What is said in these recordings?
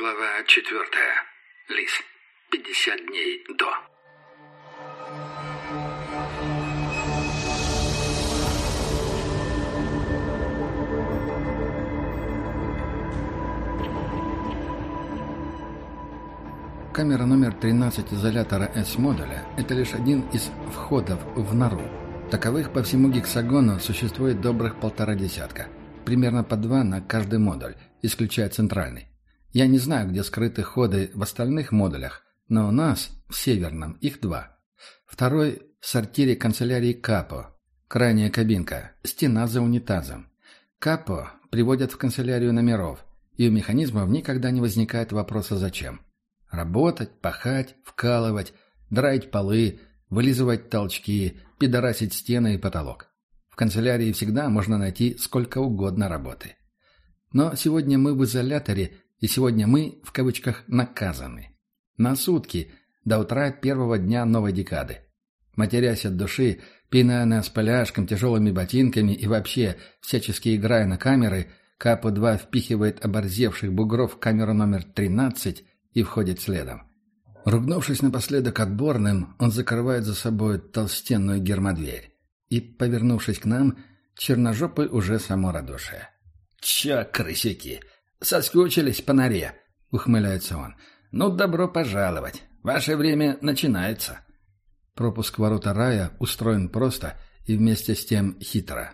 Глава четвертая. Лис. 50 дней до. Камера номер 13 изолятора S-модуля – это лишь один из входов в нору. Таковых по всему гексагону существует добрых полтора десятка. Примерно по два на каждый модуль, исключая центральный. Я не знаю, где скрыты ходы в остальных модулях, но у нас, в северном, их два. Второй – в сортире канцелярии Капо. Крайняя кабинка, стена за унитазом. Капо приводят в канцелярию номеров, и у механизмов никогда не возникает вопроса «зачем?». Работать, пахать, вкалывать, драить полы, вылизывать толчки, пидорасить стены и потолок. В канцелярии всегда можно найти сколько угодно работы. Но сегодня мы в изоляторе, и сегодня мы, в кавычках, наказаны. На сутки, до утра первого дня новой декады. Матерясь от души, пиная нас поляшком, тяжелыми ботинками и вообще всячески играя на камеры, Капо-2 впихивает оборзевших бугров в камеру номер 13 и входит следом. Ругнувшись напоследок отборным, он закрывает за собой толстенную гермодверь. И, повернувшись к нам, черножопый уже само радушие. «Чё, крысяки, соскучились по норе?» — ухмыляется он. «Ну, добро пожаловать. Ваше время начинается». Пропуск ворота рая устроен просто и вместе с тем хитро.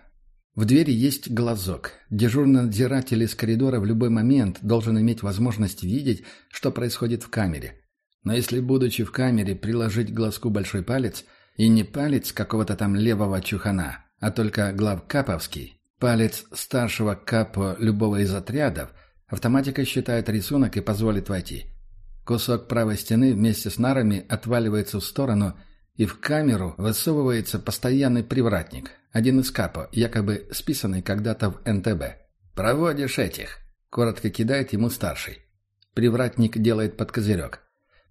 В двери есть глазок. Дежурный надзиратель из коридора в любой момент должен иметь возможность видеть, что происходит в камере. Но если, будучи в камере, приложить глазку большой палец, и не палец какого-то там левого чухана, а только главкаповский, палец старшего капо любого из отрядов, автоматика считает рисунок и позволит войти. Кусок правой стены вместе с нарами отваливается в сторону, и в камеру высовывается постоянный привратник, один из капо, якобы списанный когда-то в НТБ. «Проводишь этих», — коротко кидает ему старший. Привратник делает под козырек.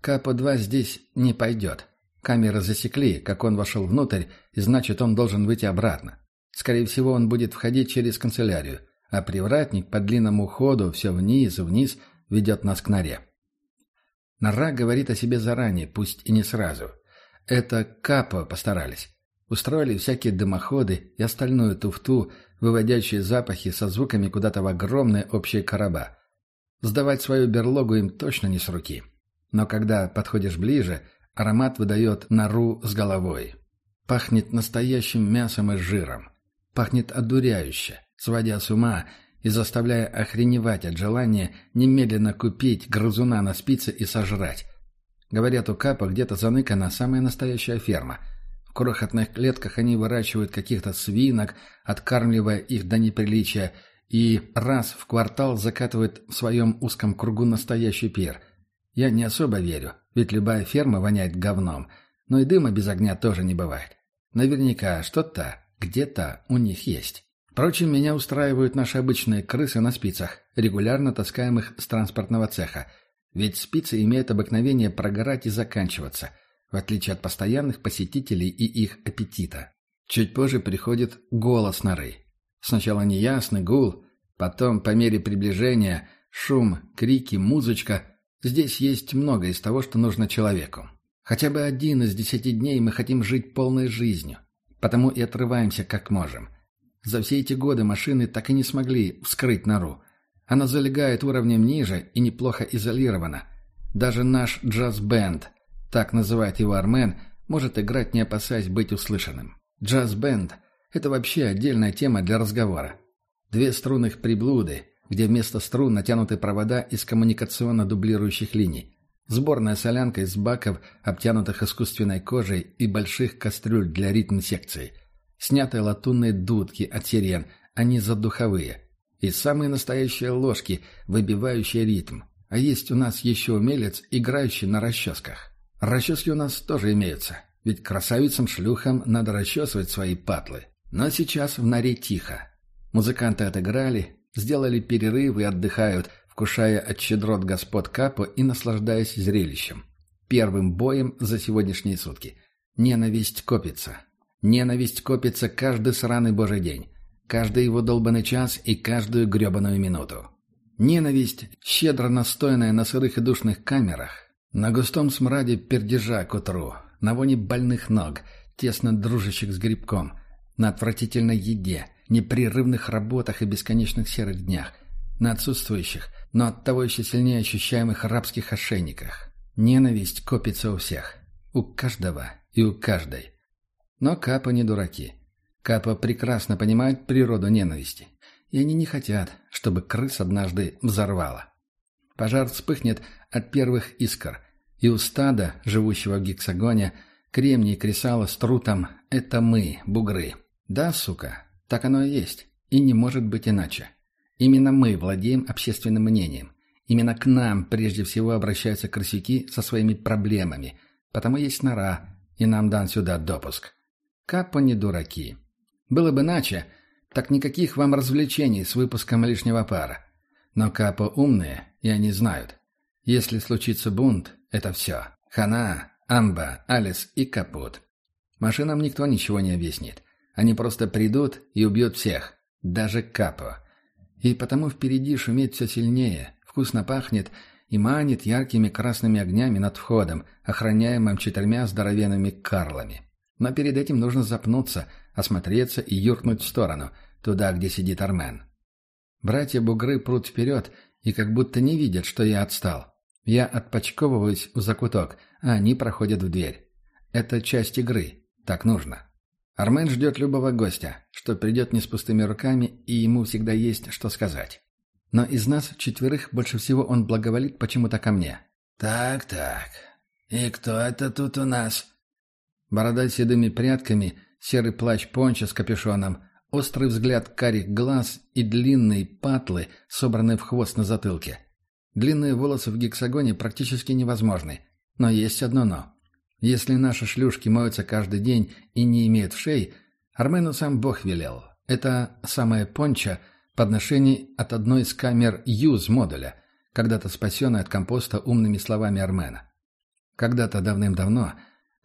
Капо-2 здесь не пойдет. Камеры засекли, как он вошел внутрь, и значит, он должен выйти обратно. Скорее всего, он будет входить через канцелярию, а привратник по длинному ходу все вниз и вниз ведет нас к норе. Нора говорит о себе заранее, пусть и не сразу. Это Капо постарались. Устроили всякие дымоходы и остальную туфту, выводящие запахи со звуками куда-то в огромные общие короба. Сдавать свою берлогу им точно не с руки. Но когда подходишь ближе, аромат выдает нору с головой. Пахнет настоящим мясом и жиром. Пахнет одуряюще, сводя с ума и заставляя охреневать от желания немедленно купить грызуна на спице и сожрать. Говорят, у Капа где-то заныкана самая настоящая ферма – крохотных клетках они выращивают каких-то свинок, откармливая их до неприличия, и раз в квартал закатывают в своем узком кругу настоящий пир. Я не особо верю, ведь любая ферма воняет говном, но и дыма без огня тоже не бывает. Наверняка что-то где-то у них есть. Впрочем, меня устраивают наши обычные крысы на спицах, регулярно таскаемых с транспортного цеха. Ведь спицы имеют обыкновение прогорать и заканчиваться – в отличие от постоянных посетителей и их аппетита. Чуть позже приходит голос норы. Сначала неясный гул, потом, по мере приближения, шум, крики, музычка. Здесь есть много из того, что нужно человеку. Хотя бы один из десяти дней мы хотим жить полной жизнью, потому и отрываемся как можем. За все эти годы машины так и не смогли вскрыть нору. Она залегает уровнем ниже и неплохо изолирована. Даже наш джаз-бенд, так называет его Армен, может играть, не опасаясь быть услышанным. Джаз-бенд – это вообще отдельная тема для разговора. Две струнных приблуды, где вместо струн натянуты провода из коммуникационно-дублирующих линий. Сборная солянка из баков, обтянутых искусственной кожей и больших кастрюль для ритм-секции. Снятые латунные дудки от сирен, они задуховые. И самые настоящие ложки, выбивающие ритм. А есть у нас еще умелец, играющий на расческах. Расчески у нас тоже имеются, ведь красавицам-шлюхам надо расчесывать свои патлы. Но сейчас в норе тихо. Музыканты отыграли, сделали перерыв и отдыхают, вкушая от щедрот господ Капо и наслаждаясь зрелищем. Первым боем за сегодняшние сутки. Ненависть копится. Ненависть копится каждый сраный божий день. Каждый его долбанный час и каждую гребаную минуту. Ненависть, щедро настоянная на сырых и душных камерах, на густом смраде пердежа к утру, на воне больных ног, тесно дружащих с грибком, на отвратительной еде, непрерывных работах и бесконечных серых днях, на отсутствующих, но оттого еще сильнее ощущаемых рабских ошейниках. Ненависть копится у всех. У каждого и у каждой. Но Капа не дураки. Капа прекрасно понимают природу ненависти. И они не хотят, чтобы крыс однажды взорвало. Пожар вспыхнет от первых искр. И у стада, живущего в гексагоне, кремний кресало с трутом — это мы, бугры. Да, сука, так оно и есть. И не может быть иначе. Именно мы владеем общественным мнением. Именно к нам прежде всего обращаются крысюки со своими проблемами, потому есть нора, и нам дан сюда допуск. Капо не дураки. Было бы иначе, так никаких вам развлечений с выпуском лишнего пара. Но Капо умные, и они знают. Если случится бунт, это все. Хана, Амба, Алис и Капут. Машинам никто ничего не объяснит. Они просто придут и убьют всех, даже Капо. И потому впереди шумит все сильнее, вкусно пахнет и манит яркими красными огнями над входом, охраняемым четырьмя здоровенными карлами. Но перед этим нужно запнуться, осмотреться и юркнуть в сторону, туда, где сидит Армен. Братья-бугры прут вперед и как будто не видят, что я отстал. Я отпочковываюсь в закуток, а они проходят в дверь. Это часть игры. Так нужно. Армен ждет любого гостя, что придет не с пустыми руками, и ему всегда есть что сказать. Но из нас четверых больше всего он благоволит почему-то ко мне. «Так-так. И кто это тут у нас?» Борода с седыми прядками, серый плащ понча с капюшоном, острый взгляд карих глаз и длинные патлы, собранные в хвост на затылке. Длинные волосы в гексагоне практически невозможны. Но есть одно «но». Если наши шлюшки моются каждый день и не имеют вшей, Армену сам Бог велел. Это самое понча подношений от одной из камер Юз модуля, когда-то спасенной от компоста умными словами Армена. Когда-то давным-давно,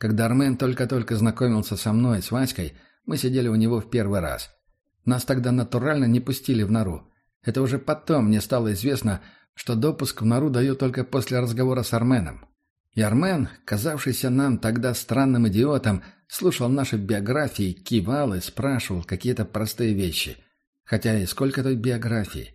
когда Армен только-только знакомился со мной, с Васькой, мы сидели у него в первый раз. Нас тогда натурально не пустили в нору. Это уже потом мне стало известно, что допуск в нору дают только после разговора с Арменом. И Армен, казавшийся нам тогда странным идиотом, слушал наши биографии, кивал и спрашивал какие-то простые вещи. Хотя и сколько той биографии.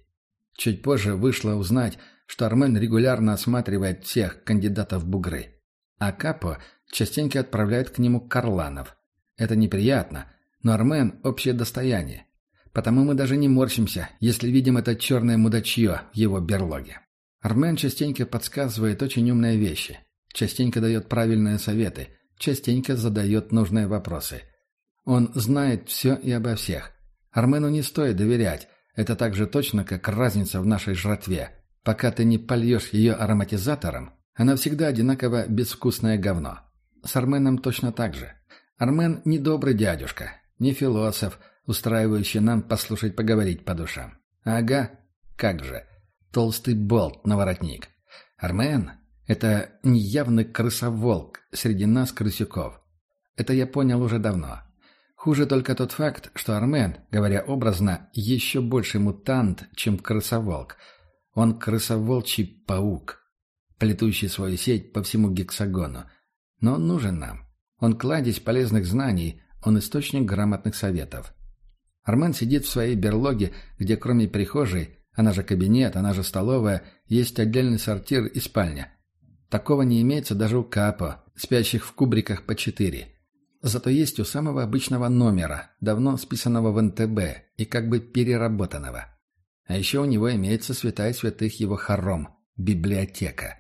Чуть позже вышло узнать, что Армен регулярно осматривает всех кандидатов в бугры. А Капо частенько отправляет к нему карланов. Это неприятно, но Армен – общее достояние. Потому мы даже не морщимся, если видим это черное мудачье в его берлоге. Армен частенько подсказывает очень умные вещи частенько дает правильные советы, частенько задает нужные вопросы. Он знает все и обо всех. Армену не стоит доверять. Это так же точно, как разница в нашей жратве. Пока ты не польешь ее ароматизатором, она всегда одинаково безвкусное говно. С Арменом точно так же. Армен не добрый дядюшка, не философ, устраивающий нам послушать поговорить по душам. Ага, как же. Толстый болт на воротник. Армен это неявный крысоволк среди нас, крысюков. Это я понял уже давно. Хуже только тот факт, что Армен, говоря образно, еще больше мутант, чем крысоволк. Он крысоволчий паук, плетущий свою сеть по всему гексагону. Но он нужен нам. Он кладезь полезных знаний, он источник грамотных советов. Армен сидит в своей берлоге, где кроме прихожей, она же кабинет, она же столовая, есть отдельный сортир и спальня. Такого не имеется даже у Капо, спящих в кубриках по четыре. Зато есть у самого обычного номера, давно списанного в НТБ и как бы переработанного. А еще у него имеется святая святых его хором – библиотека.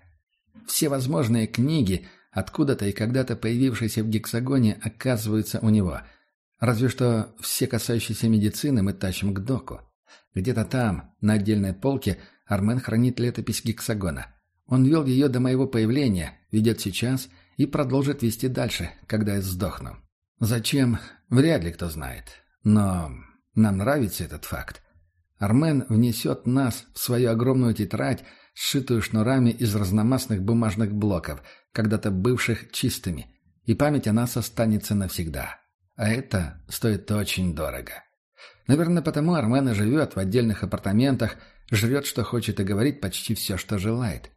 Все возможные книги, откуда-то и когда-то появившиеся в гексагоне, оказываются у него. Разве что все касающиеся медицины мы тащим к доку. Где-то там, на отдельной полке, Армен хранит летопись гексагона – он вел ее до моего появления, ведет сейчас и продолжит вести дальше, когда я сдохну. Зачем? Вряд ли кто знает. Но нам нравится этот факт. Армен внесет нас в свою огромную тетрадь, сшитую шнурами из разномастных бумажных блоков, когда-то бывших чистыми, и память о нас останется навсегда. А это стоит очень дорого. Наверное, потому Армен и живет в отдельных апартаментах, жрет, что хочет, и говорит почти все, что желает.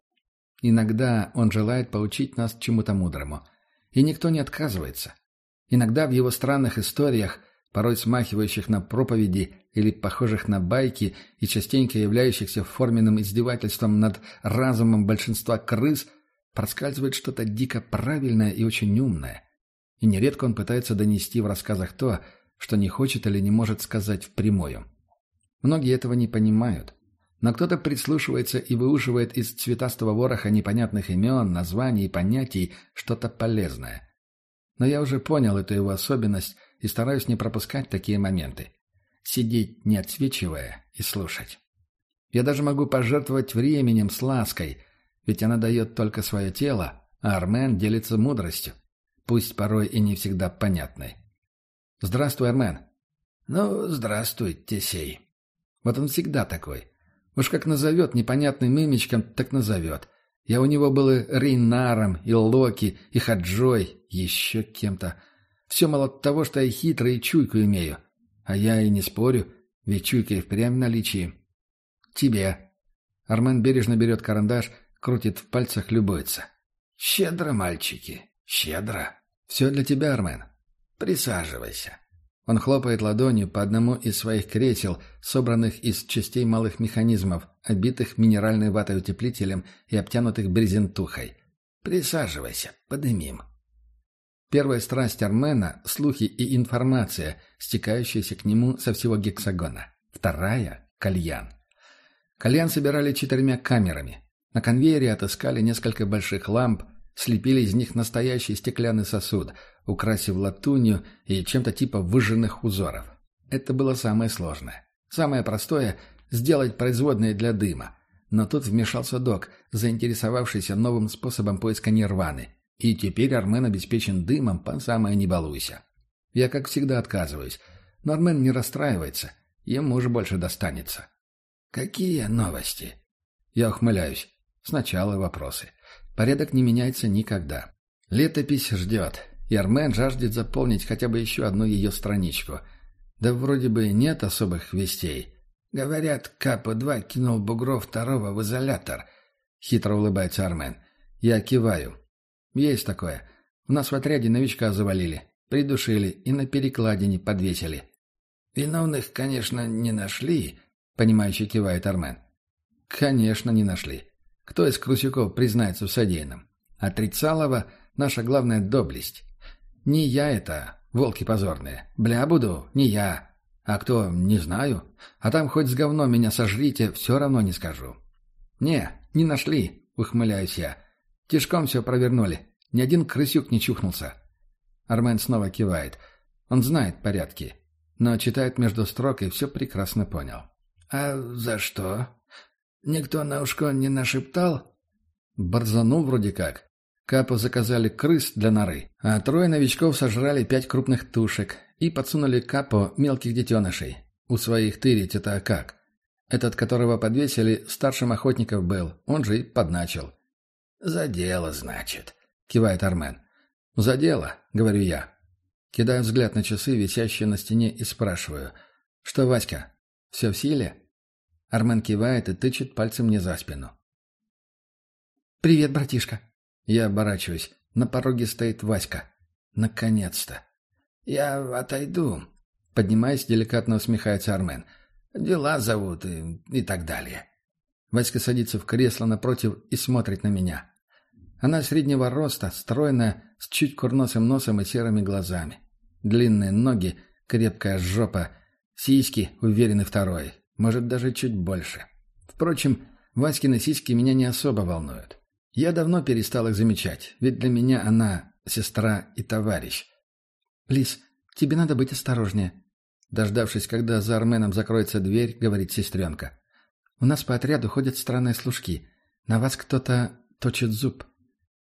Иногда он желает поучить нас чему-то мудрому. И никто не отказывается. Иногда в его странных историях, порой смахивающих на проповеди или похожих на байки и частенько являющихся форменным издевательством над разумом большинства крыс, проскальзывает что-то дико правильное и очень умное. И нередко он пытается донести в рассказах то, что не хочет или не может сказать впрямую. Многие этого не понимают. Но кто-то прислушивается и выуживает из цветастого вороха непонятных имен, названий и понятий что-то полезное. Но я уже понял эту его особенность и стараюсь не пропускать такие моменты. Сидеть, не отсвечивая, и слушать. Я даже могу пожертвовать временем с лаской, ведь она дает только свое тело, а Армен делится мудростью, пусть порой и не всегда понятной. «Здравствуй, Армен». «Ну, здравствуй, Тесей». Вот он всегда такой. Уж как назовет непонятным имечком, так назовет. Я у него был и Рейнаром, и Локи, и Хаджой, еще кем-то. Все мало того, что я хитрый и чуйку имею. А я и не спорю, ведь чуйка и впрямь в наличии. Тебе. Армен бережно берет карандаш, крутит в пальцах, любуется. Щедро, мальчики, щедро. Все для тебя, Армен. Присаживайся. Он хлопает ладонью по одному из своих кресел, собранных из частей малых механизмов, обитых минеральной ватой утеплителем и обтянутых брезентухой. «Присаживайся, подымим». Первая страсть Армена — слухи и информация, стекающиеся к нему со всего гексагона. Вторая — кальян. Кальян собирали четырьмя камерами. На конвейере отыскали несколько больших ламп, слепили из них настоящий стеклянный сосуд, украсив латунью и чем-то типа выжженных узоров. Это было самое сложное. Самое простое — сделать производные для дыма. Но тут вмешался док, заинтересовавшийся новым способом поиска нирваны. И теперь Армен обеспечен дымом по самое не балуйся. Я, как всегда, отказываюсь. Но Армен не расстраивается. Ему же больше достанется. «Какие новости?» Я ухмыляюсь. Сначала вопросы. Порядок не меняется никогда. Летопись ждет, и Армен жаждет заполнить хотя бы еще одну ее страничку. Да вроде бы нет особых вестей. Говорят, Капо-2 кинул Бугров второго в изолятор. Хитро улыбается Армен. Я киваю. Есть такое. У нас в отряде новичка завалили. Придушили и на перекладине подвесили. Виновных, конечно, не нашли, понимающе кивает Армен. Конечно, не нашли. Кто из крусюков признается в содеянном? Отрицалова — наша главная доблесть. Не я это, волки позорные. Бля буду, не я. А кто, не знаю. А там хоть с говном меня сожрите, все равно не скажу. Не, не нашли, ухмыляюсь я. Тишком все провернули. Ни один крысюк не чухнулся. Армен снова кивает. Он знает порядки. Но читает между строк и все прекрасно понял. «А за что?» Никто на ушко не нашептал? Борзанул вроде как. Капу заказали крыс для норы, а трое новичков сожрали пять крупных тушек и подсунули Капу мелких детенышей. У своих тырить это как? Этот, которого подвесили, старшим охотников был, он же и подначил. «За дело, значит», — кивает Армен. «За дело», — говорю я. Кидаю взгляд на часы, висящие на стене, и спрашиваю. «Что, Васька, все в силе?» Армен кивает и тычет пальцем мне за спину. «Привет, братишка!» Я оборачиваюсь. На пороге стоит Васька. Наконец-то. «Я отойду», — поднимаясь, деликатно усмехается Армен. «Дела зовут и, и так далее». Васька садится в кресло напротив и смотрит на меня. Она среднего роста, стройная, с чуть курносым носом и серыми глазами. Длинные ноги, крепкая жопа, сиськи, уверенный второй, может, даже чуть больше. Впрочем, Васькины сиськи меня не особо волнуют. Я давно перестал их замечать, ведь для меня она сестра и товарищ. «Лис, тебе надо быть осторожнее», Дождавшись, когда за Арменом закроется дверь, говорит сестренка. «У нас по отряду ходят странные служки. На вас кто-то точит зуб.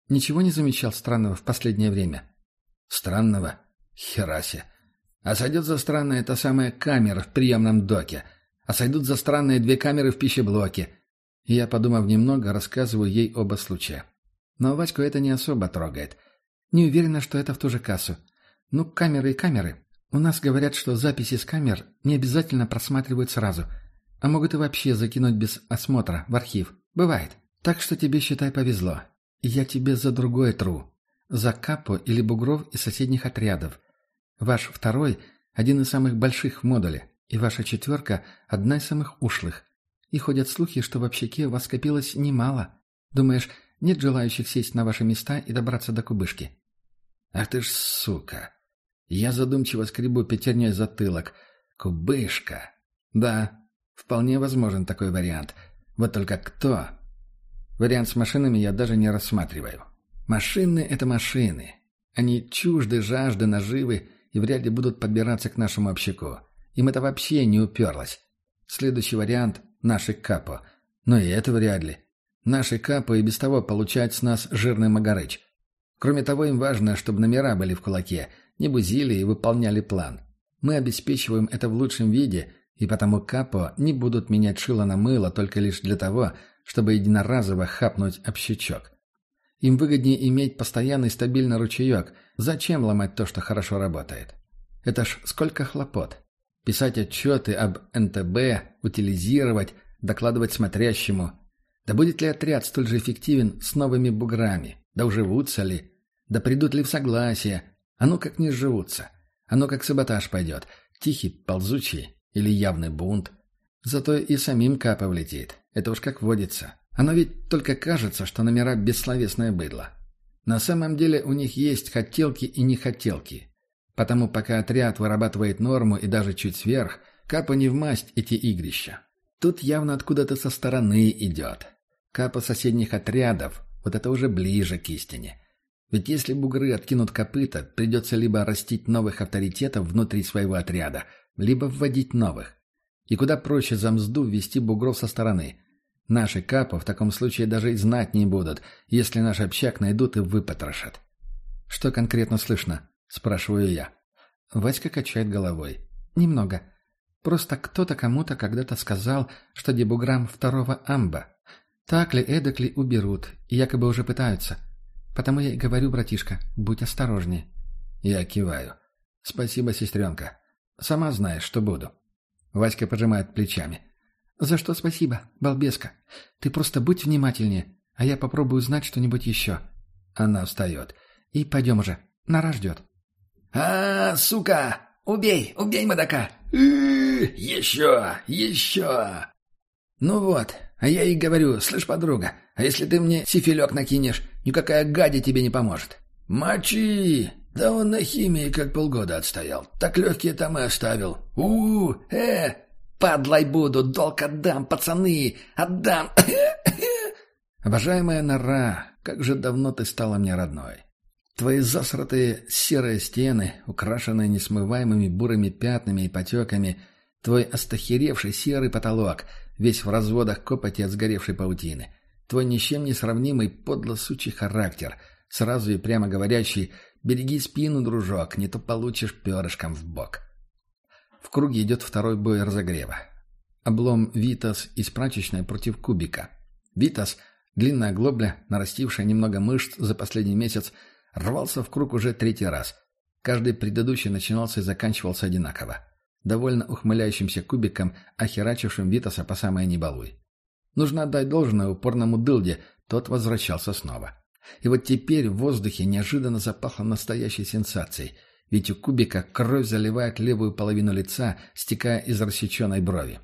Ничего не замечал странного в последнее время?» «Странного? Херасе. А сойдет за странное та самая камера в приемном доке а сойдут за странные две камеры в пищеблоке. И я, подумав немного, рассказываю ей оба случая. Но Ваську это не особо трогает. Не уверена, что это в ту же кассу. Ну, камеры и камеры. У нас говорят, что записи с камер не обязательно просматривают сразу, а могут и вообще закинуть без осмотра в архив. Бывает. Так что тебе, считай, повезло. И я тебе за другое тру. За Капо или Бугров из соседних отрядов. Ваш второй – один из самых больших в модуле, и ваша четверка – одна из самых ушлых. И ходят слухи, что в общаке вас скопилось немало. Думаешь, нет желающих сесть на ваши места и добраться до кубышки? Ах ты ж сука! Я задумчиво скребу пятерней затылок. Кубышка. Да, вполне возможен такой вариант. Вот только кто? Вариант с машинами я даже не рассматриваю. Машины — это машины. Они чужды жажды наживы и вряд ли будут подбираться к нашему общаку. Им это вообще не уперлось. Следующий вариант — наши капо. Но и это вряд ли. Наши капо и без того получают с нас жирный магарыч. Кроме того, им важно, чтобы номера были в кулаке — не бузили и выполняли план. Мы обеспечиваем это в лучшем виде, и потому Капо не будут менять шило на мыло только лишь для того, чтобы единоразово хапнуть общачок. Им выгоднее иметь постоянный стабильный ручеек. Зачем ломать то, что хорошо работает? Это ж сколько хлопот. Писать отчеты об НТБ, утилизировать, докладывать смотрящему. Да будет ли отряд столь же эффективен с новыми буграми? Да уживутся ли? Да придут ли в согласие? А ну как не сживутся. А ну как саботаж пойдет. Тихий, ползучий или явный бунт. Зато и самим капа влетит. Это уж как водится. Оно ведь только кажется, что номера бессловесное быдло. На самом деле у них есть хотелки и нехотелки. Потому пока отряд вырабатывает норму и даже чуть сверх, капа не в масть эти игрища. Тут явно откуда-то со стороны идет. Капа соседних отрядов, вот это уже ближе к истине. Ведь если бугры откинут копыта, придется либо растить новых авторитетов внутри своего отряда, либо вводить новых. И куда проще за мзду ввести бугров со стороны. Наши капы в таком случае даже и знать не будут, если наш общак найдут и выпотрошат. «Что конкретно слышно?» – спрашиваю я. Васька качает головой. «Немного. Просто кто-то кому-то когда-то сказал, что дебуграмм второго амба. Так ли, эдак ли уберут, и якобы уже пытаются». Потому я и говорю, братишка, будь осторожнее. Я киваю. Спасибо, сестренка. Сама знаешь, что буду. Васька пожимает плечами. За что спасибо, балбеска. Ты просто будь внимательнее, а я попробую узнать что-нибудь еще. Она встает. И пойдем уже. Нара ждет. А, сука! Убей, убей мудака! Еще, еще! Ну вот, а я ей говорю, слышь, подруга, а если ты мне сифилек накинешь, никакая гадя тебе не поможет. Мочи! Да он на химии как полгода отстоял. Так легкие там и оставил. у, -у э! Падлай буду, долг отдам, пацаны! Отдам! Обожаемая нора, как же давно ты стала мне родной. Твои засратые серые стены, украшенные несмываемыми бурыми пятнами и потеками, твой остахеревший серый потолок — весь в разводах копоти от сгоревшей паутины. Твой ни с чем не сравнимый подло-сучий характер, сразу и прямо говорящий «береги спину, дружок, не то получишь перышком в бок». В круге идет второй бой разогрева. Облом Витас из прачечной против Кубика. Витас, длинная глобля, нарастившая немного мышц за последний месяц, рвался в круг уже третий раз. Каждый предыдущий начинался и заканчивался одинаково довольно ухмыляющимся кубиком, охерачившим Витаса по самое небалуй. Нужно отдать должное упорному дылде, тот возвращался снова. И вот теперь в воздухе неожиданно запахло настоящей сенсацией, ведь у кубика кровь заливает левую половину лица, стекая из рассеченной брови.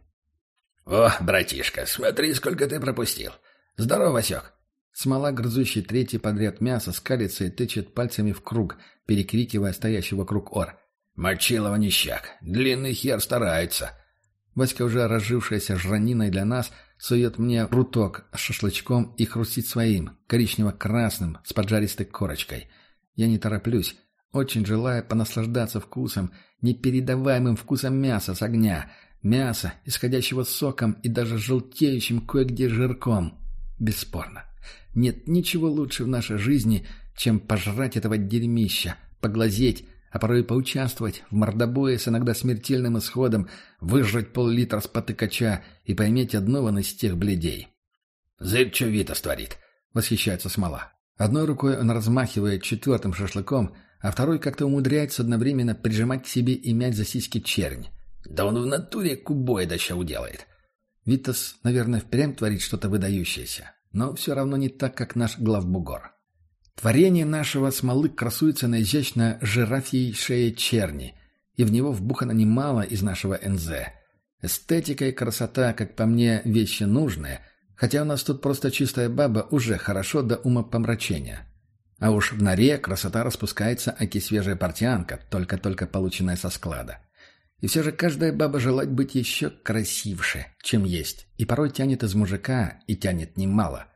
«О, братишка, смотри, сколько ты пропустил! Здорово, Васек!» Смола, грызущий третий подряд мясо, скалится и тычет пальцами в круг, перекрикивая стоящий вокруг ор. «Мочилова нищак. Длинный хер старается». Васька, уже разжившаяся жраниной для нас, сует мне руток с шашлычком и хрустит своим, коричнево-красным, с поджаристой корочкой. Я не тороплюсь, очень желая понаслаждаться вкусом, непередаваемым вкусом мяса с огня, мяса, исходящего соком и даже желтеющим кое-где жирком. Бесспорно. Нет ничего лучше в нашей жизни, чем пожрать этого дерьмища, поглазеть, а порой поучаствовать в мордобое с иногда смертельным исходом, выжрать пол-литра с потыкача и пойметь одного из тех бледей. «Зырь, что Витас творит?» — восхищается Смола. Одной рукой он размахивает четвертым шашлыком, а второй как-то умудряется одновременно прижимать к себе и мять за сиськи чернь. Да он в натуре кубоида ща уделает. Витас, наверное, впрямь творит что-то выдающееся, но все равно не так, как наш главбугор. Творение нашего смолы красуется на изящно жирафьей шее черни, и в него вбухано немало из нашего НЗ. Эстетика и красота, как по мне, вещи нужные, хотя у нас тут просто чистая баба уже хорошо до умопомрачения. А уж в норе красота распускается, аки свежая портянка, только-только полученная со склада. И все же каждая баба желает быть еще красивше, чем есть, и порой тянет из мужика, и тянет немало.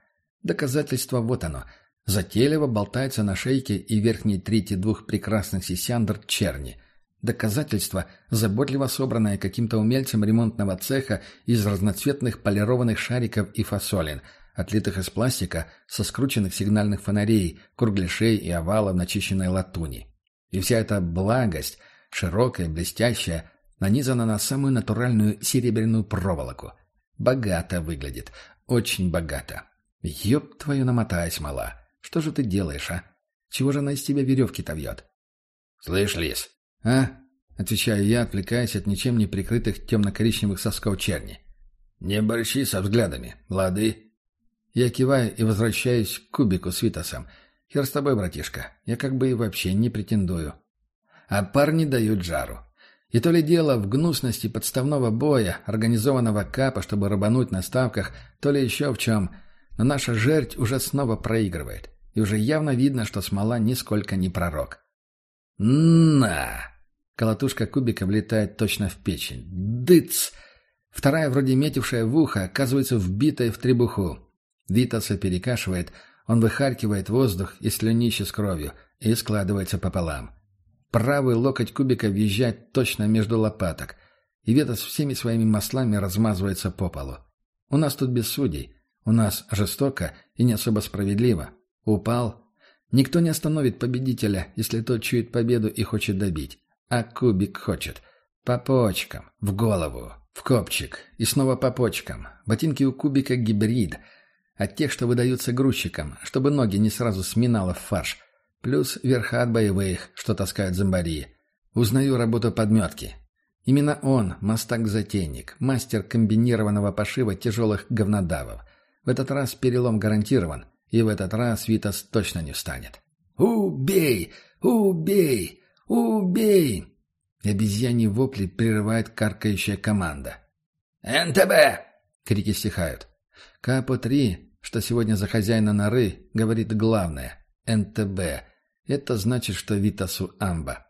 Доказательство вот оно. Затейливо болтается на шейке и верхней трети двух прекрасных сисяндр черни – Доказательство, заботливо собранное каким-то умельцем ремонтного цеха из разноцветных полированных шариков и фасолин, отлитых из пластика, со скрученных сигнальных фонарей, кругляшей и овалов начищенной латуни. И вся эта благость, широкая, блестящая, нанизана на самую натуральную серебряную проволоку. Богато выглядит, очень богато. Ёб твою намотаясь, мала. Что же ты делаешь, а? Чего же она из тебя веревки-то вьет? Слышь, лис, «А?» — отвечаю я, отвлекаясь от ничем не прикрытых темно-коричневых сосков черни. «Не борщи со взглядами, лады?» Я киваю и возвращаюсь к кубику с Витасом. «Хер с тобой, братишка, я как бы и вообще не претендую». А парни дают жару. И то ли дело в гнусности подставного боя, организованного капа, чтобы рыбануть на ставках, то ли еще в чем. Но наша жерть уже снова проигрывает. И уже явно видно, что смола нисколько не пророк. «На!» Колотушка кубика влетает точно в печень. «Дыц!» Вторая, вроде метившая в ухо, оказывается вбитая в требуху. Витаса перекашивает, он выхаркивает воздух и слюнище с кровью и складывается пополам. Правый локоть кубика въезжает точно между лопаток, и Витас всеми своими маслами размазывается по полу. У нас тут без судей. У нас жестоко и не особо справедливо. Упал. Никто не остановит победителя, если тот чует победу и хочет добить. А кубик хочет. По почкам, в голову, в копчик и снова по почкам. Ботинки у кубика гибрид. От тех, что выдаются грузчикам, чтобы ноги не сразу сминало в фарш. Плюс верха от боевых, что таскают зомбари. Узнаю работу подметки. Именно он, мастак-затейник, мастер комбинированного пошива тяжелых говнодавов. В этот раз перелом гарантирован, и в этот раз Витас точно не встанет. «Убей! Убей! «Убей!» Обезьяньи вопли прерывает каркающая команда. «НТБ!» — крики стихают. Капо-3, что сегодня за хозяина норы, говорит главное. НТБ. Это значит, что Витасу амба.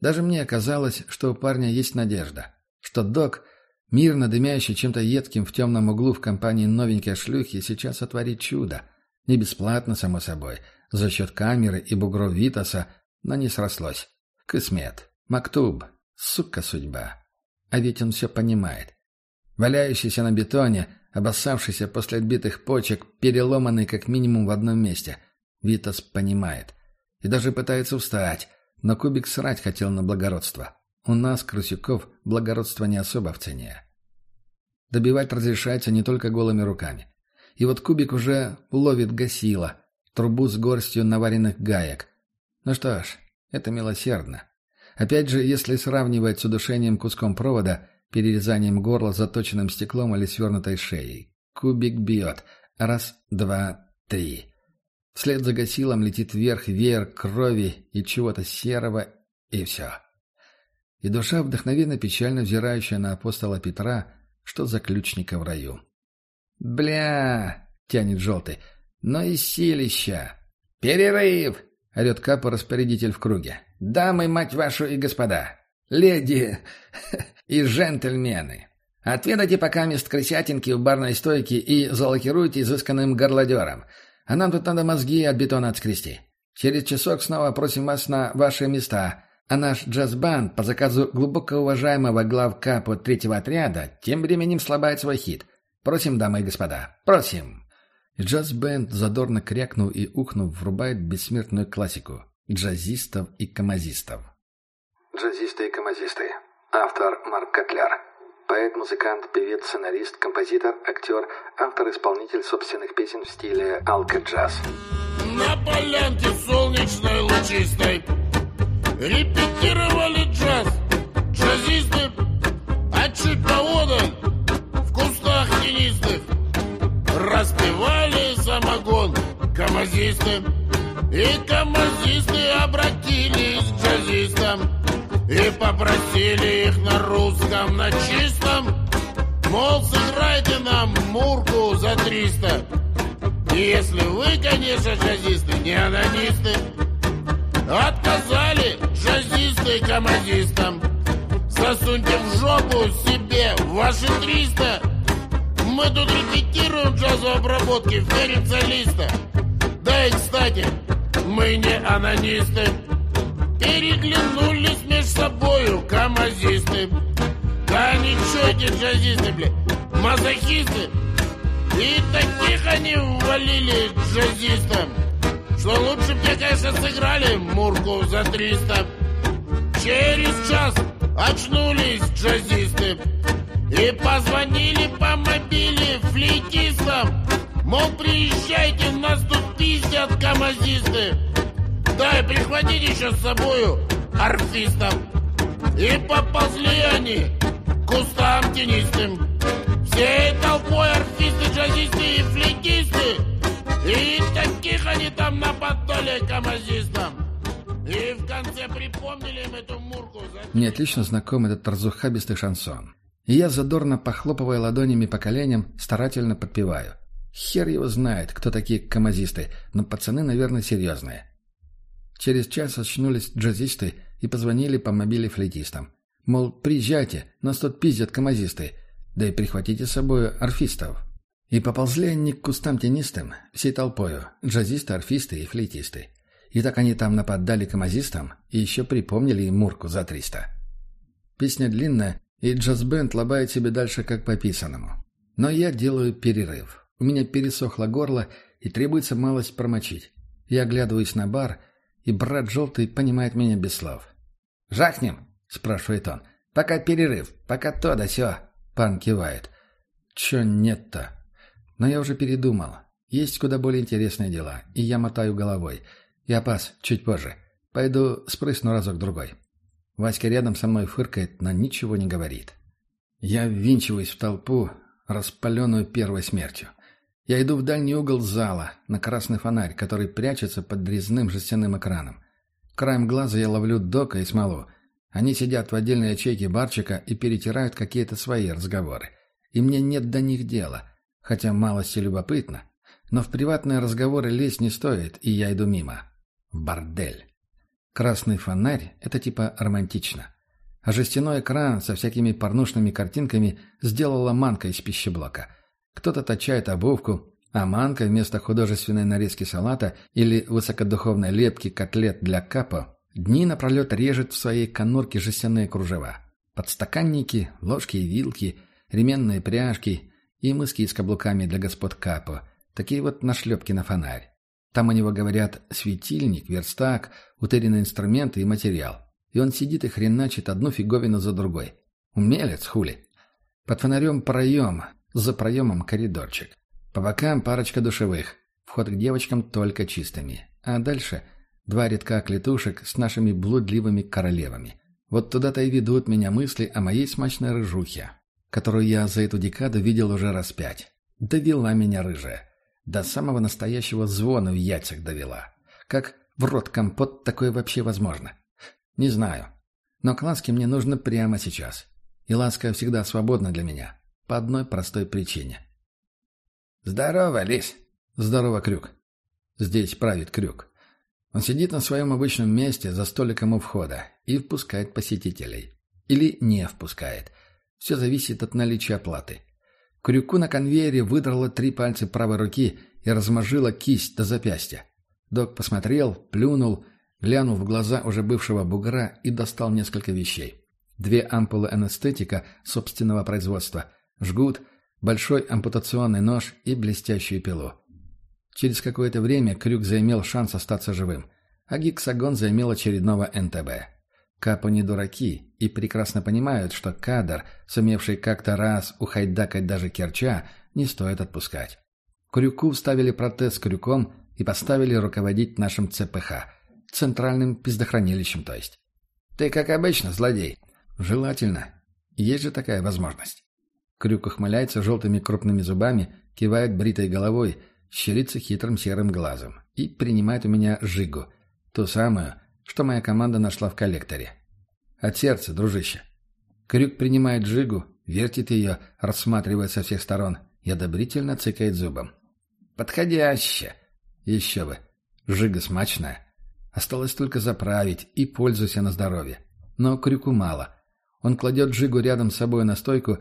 Даже мне казалось, что у парня есть надежда. Что док, мирно дымящий чем-то едким в темном углу в компании новенькой шлюхи, сейчас сотворит чудо. Не бесплатно, само собой, за счет камеры и бугров Витаса, но не срослось. Кысмет. Мактуб. Сука судьба. А ведь он все понимает. Валяющийся на бетоне, обоссавшийся после отбитых почек, переломанный как минимум в одном месте. Витас понимает. И даже пытается встать, но Кубик срать хотел на благородство. У нас, Крысюков, благородство не особо в цене. Добивать разрешается не только голыми руками. И вот Кубик уже ловит гасила, трубу с горстью наваренных гаек. Ну что ж, это милосердно. Опять же, если сравнивать с удушением куском провода, перерезанием горла заточенным стеклом или свернутой шеей. Кубик бьет. Раз, два, три. Вслед за гасилом летит вверх веер крови и чего-то серого, и все. И душа, вдохновенно печально взирающая на апостола Петра, что за ключника в раю. «Бля!» — тянет желтый. «Но и силища!» «Перерыв!» — орет Капа распорядитель в круге. «Дамы, мать вашу и господа! Леди и джентльмены! Отведайте пока мест крысятинки в барной стойке и залокируйте изысканным горлодером. А нам тут надо мозги от бетона отскрести. Через часок снова просим вас на ваши места, а наш джаз-банд по заказу глубоко уважаемого главка третьего отряда тем временем слабает свой хит. Просим, дамы и господа, просим!» Джаз-бенд, задорно крякнув и ухнув, врубает бессмертную классику джазистов и камазистов. Джазисты и камазисты. Автор Марк Котляр. Поэт, музыкант, певец, сценарист, композитор, актер, автор-исполнитель собственных песен в стиле алко-джаз. На полянке солнечной лучистой Репетировали джаз Джазисты А чуть поодаль Распевали самогон Камазисты И камазисты обратились к джазистам И попросили их на русском, на чистом Мол, сыграйте нам мурку за триста если вы, конечно, джазисты, не анонисты, отказали джазисты камазистам. Засуньте в жопу себе ваши триста. Мы тут репетируем джазовые обработки в солиста. Да и, кстати, мы не анонисты. Переглянулись между собою камазисты. Да ничего эти джазисты, блядь, мазохисты. И таких они увалили джазистам, что лучше бы, конечно, сыграли Мурку за 300. Через час очнулись джазисты и позвонили по мобиле флейтистам. Мол, приезжайте, нас тут пиздят камазисты. Да, и прихватите еще с собою арфистов. И поползли они кустам тенистым. Всей толпой арфисты, джазисты и флейтисты. И таких они там нападали камазистам. И в конце припомнили им эту мурку. Мне отлично знаком этот разухабистый шансон. Я, задорно похлопывая ладонями по коленям, старательно подпеваю. Хер его знает, кто такие камазисты, но пацаны, наверное, серьезные. Через час очнулись джазисты и позвонили по мобиле флейтистам. Мол, приезжайте, нас тут пиздят камазисты, да и прихватите с собой орфистов. И поползли они к кустам тенистым, всей толпою, джазисты, орфисты и флейтисты. И так они там нападали камазистам и еще припомнили им Мурку за триста. Песня длинная, и джаз-бенд лобает себе дальше как по писанному. Но я делаю перерыв. У меня пересохло горло и требуется малость промочить. Я оглядываюсь на бар, и брат Желтый понимает меня без слов. «Жахнем?» — спрашивает он. «Пока перерыв, пока то да сё». Пан кивает. «Чё нет-то?» Но я уже передумал. Есть куда более интересные дела, и я мотаю головой. Я пас, чуть позже. Пойду спрысну разок-другой. Васька рядом со мной фыркает, но ничего не говорит. Я ввинчиваюсь в толпу, распаленную первой смертью. Я иду в дальний угол зала, на красный фонарь, который прячется под резным жестяным экраном. Краем глаза я ловлю Дока и Смолу. Они сидят в отдельной ячейке барчика и перетирают какие-то свои разговоры. И мне нет до них дела хотя малости любопытно. Но в приватные разговоры лезть не стоит, и я иду мимо. Бордель. Красный фонарь — это типа романтично. А жестяной экран со всякими порнушными картинками сделала манка из пищеблока. Кто-то точает обувку, а манка вместо художественной нарезки салата или высокодуховной лепки котлет для капо дни напролет режет в своей конурке жестяные кружева. Подстаканники, ложки и вилки, ременные пряжки, и мыски с каблуками для господ Капо. Такие вот нашлепки на фонарь. Там у него, говорят, светильник, верстак, утерянные инструменты и материал. И он сидит и хреначит одну фиговину за другой. Умелец, хули. Под фонарем проем, за проемом коридорчик. По бокам парочка душевых. Вход к девочкам только чистыми. А дальше два рядка клетушек с нашими блудливыми королевами. Вот туда-то и ведут меня мысли о моей смачной рыжухе, которую я за эту декаду видел уже раз пять. Довела меня рыжая. До самого настоящего звона в яйцах довела. Как в рот компот такое вообще возможно? Не знаю. Но к ласке мне нужно прямо сейчас. И ласка всегда свободна для меня. По одной простой причине. «Здорово, лис!» «Здорово, Крюк!» Здесь правит Крюк. Он сидит на своем обычном месте за столиком у входа и впускает посетителей. Или не впускает – все зависит от наличия оплаты. Крюку на конвейере выдрала три пальца правой руки и размажила кисть до запястья. Док посмотрел, плюнул, глянул в глаза уже бывшего бугра и достал несколько вещей. Две ампулы анестетика собственного производства, жгут, большой ампутационный нож и блестящую пилу. Через какое-то время Крюк заимел шанс остаться живым, а Гексагон заимел очередного НТБ. Капо не дураки и прекрасно понимают, что кадр, сумевший как-то раз ухайдакать даже Керча, не стоит отпускать. Крюку вставили протез крюком и поставили руководить нашим ЦПХ, центральным пиздохранилищем то есть. Ты, как обычно, злодей». «Желательно. Есть же такая возможность». Крюк ухмыляется желтыми крупными зубами, кивает бритой головой, щерится хитрым серым глазом и принимает у меня жигу, ту самую, что моя команда нашла в коллекторе. От сердца, дружище. Крюк принимает жигу, вертит ее, рассматривает со всех сторон и одобрительно цыкает зубом. «Подходяще!» «Еще бы! Жига смачная. Осталось только заправить и пользуйся на здоровье. Но крюку мало. Он кладет жигу рядом с собой на стойку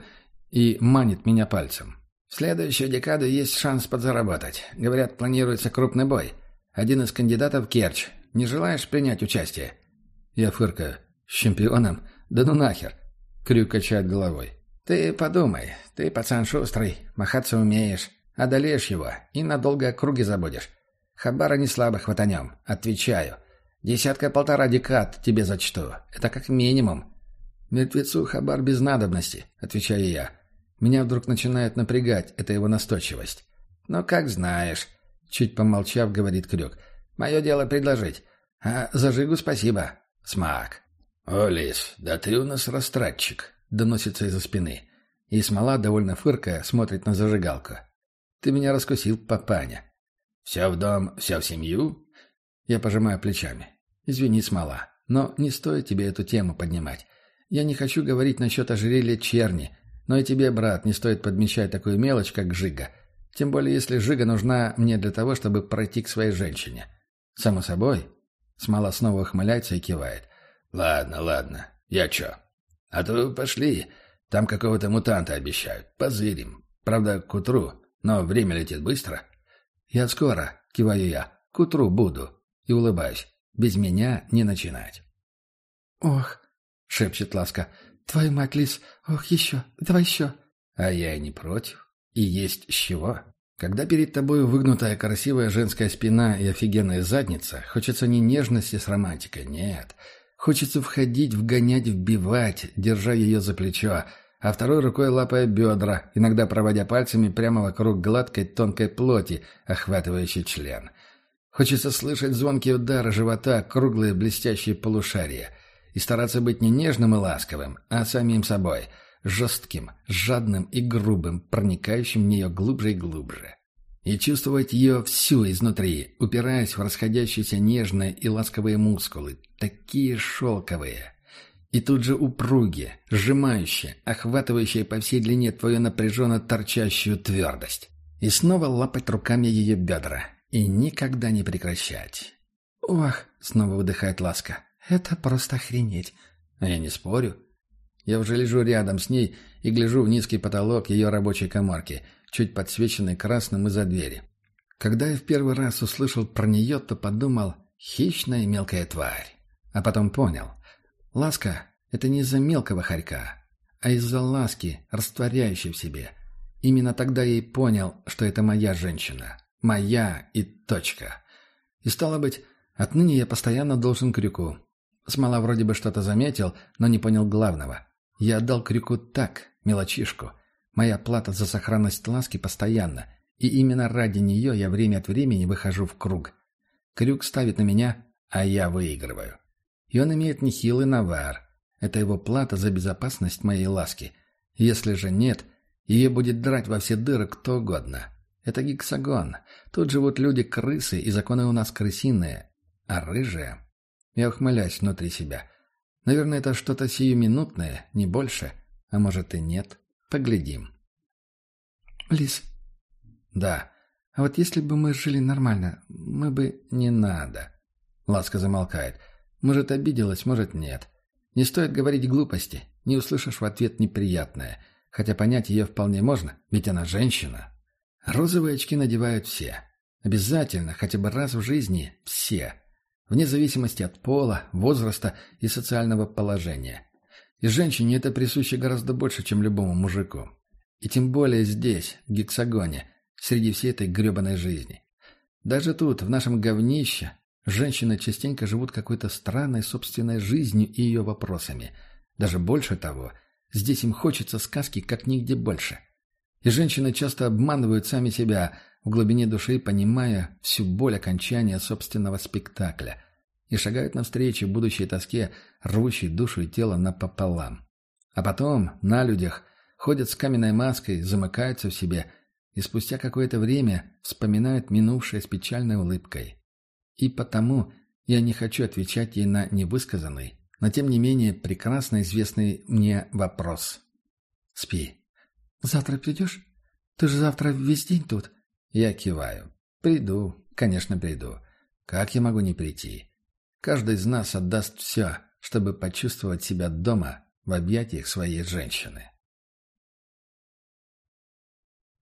и манит меня пальцем. В следующую декаду есть шанс подзаработать. Говорят, планируется крупный бой. Один из кандидатов — Керчь. Не желаешь принять участие?» Я фыркаю. «С чемпионом? Да ну нахер!» Крюк качает головой. «Ты подумай. Ты пацан шустрый, махаться умеешь. Одолеешь его и надолго круги забудешь. Хабара не слабо хватанем. Отвечаю. Десятка-полтора декад тебе зачту. Это как минимум». «Мертвецу Хабар без надобности», — отвечаю я. Меня вдруг начинает напрягать эта его настойчивость. «Ну, как знаешь», — чуть помолчав, говорит Крюк. «Мое дело предложить. А за жигу спасибо. Смак». «О, Лис, да ты у нас растратчик», — доносится из-за спины. И смола, довольно фыркая, смотрит на зажигалку. «Ты меня раскусил, папаня». «Все в дом, все в семью?» Я пожимаю плечами. «Извини, смола, но не стоит тебе эту тему поднимать. Я не хочу говорить насчет ожерелья черни, но и тебе, брат, не стоит подмечать такую мелочь, как жига. Тем более, если жига нужна мне для того, чтобы пройти к своей женщине. Само собой». Смола снова ухмыляется и кивает. «Ладно, ладно. Я чё? А то пошли. Там какого-то мутанта обещают. Позырим. Правда, к утру. Но время летит быстро». «Я скоро», — киваю я. «К утру буду». И улыбаюсь. «Без меня не начинать». «Ох», — шепчет Ласка. «Твою мать, Лис! Ох, еще! Давай еще!» «А я и не против. И есть с чего». Когда перед тобой выгнутая красивая женская спина и офигенная задница, хочется не нежности с романтикой, нет. Хочется входить, вгонять, вбивать, держа ее за плечо, а второй рукой лапая бедра, иногда проводя пальцами прямо вокруг гладкой тонкой плоти, охватывающей член. Хочется слышать звонкие удары живота, круглые блестящие полушария, и стараться быть не нежным и ласковым, а самим собой, жестким, жадным и грубым, проникающим в нее глубже и глубже и чувствовать ее всю изнутри, упираясь в расходящиеся нежные и ласковые мускулы, такие шелковые. И тут же упругие, сжимающие, охватывающие по всей длине твою напряженно торчащую твердость. И снова лапать руками ее бедра. И никогда не прекращать. «Ох!» — снова выдыхает Ласка. «Это просто охренеть!» А я не спорю. Я уже лежу рядом с ней и гляжу в низкий потолок ее рабочей коморки — чуть подсвеченной красным из-за двери. Когда я в первый раз услышал про нее, то подумал «хищная мелкая тварь». А потом понял. Ласка — это не из-за мелкого хорька, а из-за ласки, растворяющей в себе. Именно тогда я и понял, что это моя женщина. Моя и точка. И стало быть, отныне я постоянно должен крюку. Смола вроде бы что-то заметил, но не понял главного. Я отдал крюку так, мелочишку, Моя плата за сохранность ласки постоянна, и именно ради нее я время от времени выхожу в круг. Крюк ставит на меня, а я выигрываю. И он имеет нехилый навар. Это его плата за безопасность моей ласки. Если же нет, ее будет драть во все дыры кто угодно. Это гексагон. Тут живут люди-крысы, и законы у нас крысиные. А рыжие... Я ухмыляюсь внутри себя. Наверное, это что-то сиюминутное, не больше. А может и нет. Поглядим. Лис. Да. А вот если бы мы жили нормально, мы бы... Не надо. Ласка замолкает. Может, обиделась, может, нет. Не стоит говорить глупости. Не услышишь в ответ неприятное. Хотя понять ее вполне можно, ведь она женщина. Розовые очки надевают все. Обязательно, хотя бы раз в жизни, все. Вне зависимости от пола, возраста и социального положения. И женщине это присуще гораздо больше, чем любому мужику. И тем более здесь, в гексагоне, среди всей этой гребаной жизни. Даже тут, в нашем говнище, женщины частенько живут какой-то странной собственной жизнью и ее вопросами. Даже больше того, здесь им хочется сказки как нигде больше. И женщины часто обманывают сами себя, в глубине души понимая всю боль окончания собственного спектакля. И шагают навстречу будущей тоске, рвущей душу и тело напополам. А потом, на людях, ходят с каменной маской, замыкаются в себе и спустя какое-то время вспоминают минувшее с печальной улыбкой. И потому я не хочу отвечать ей на невысказанный, но тем не менее прекрасно известный мне вопрос. «Спи». «Завтра придешь? Ты же завтра весь день тут?» Я киваю. «Приду, конечно, приду. Как я могу не прийти? Каждый из нас отдаст все, чтобы почувствовать себя дома в объятиях своей женщины».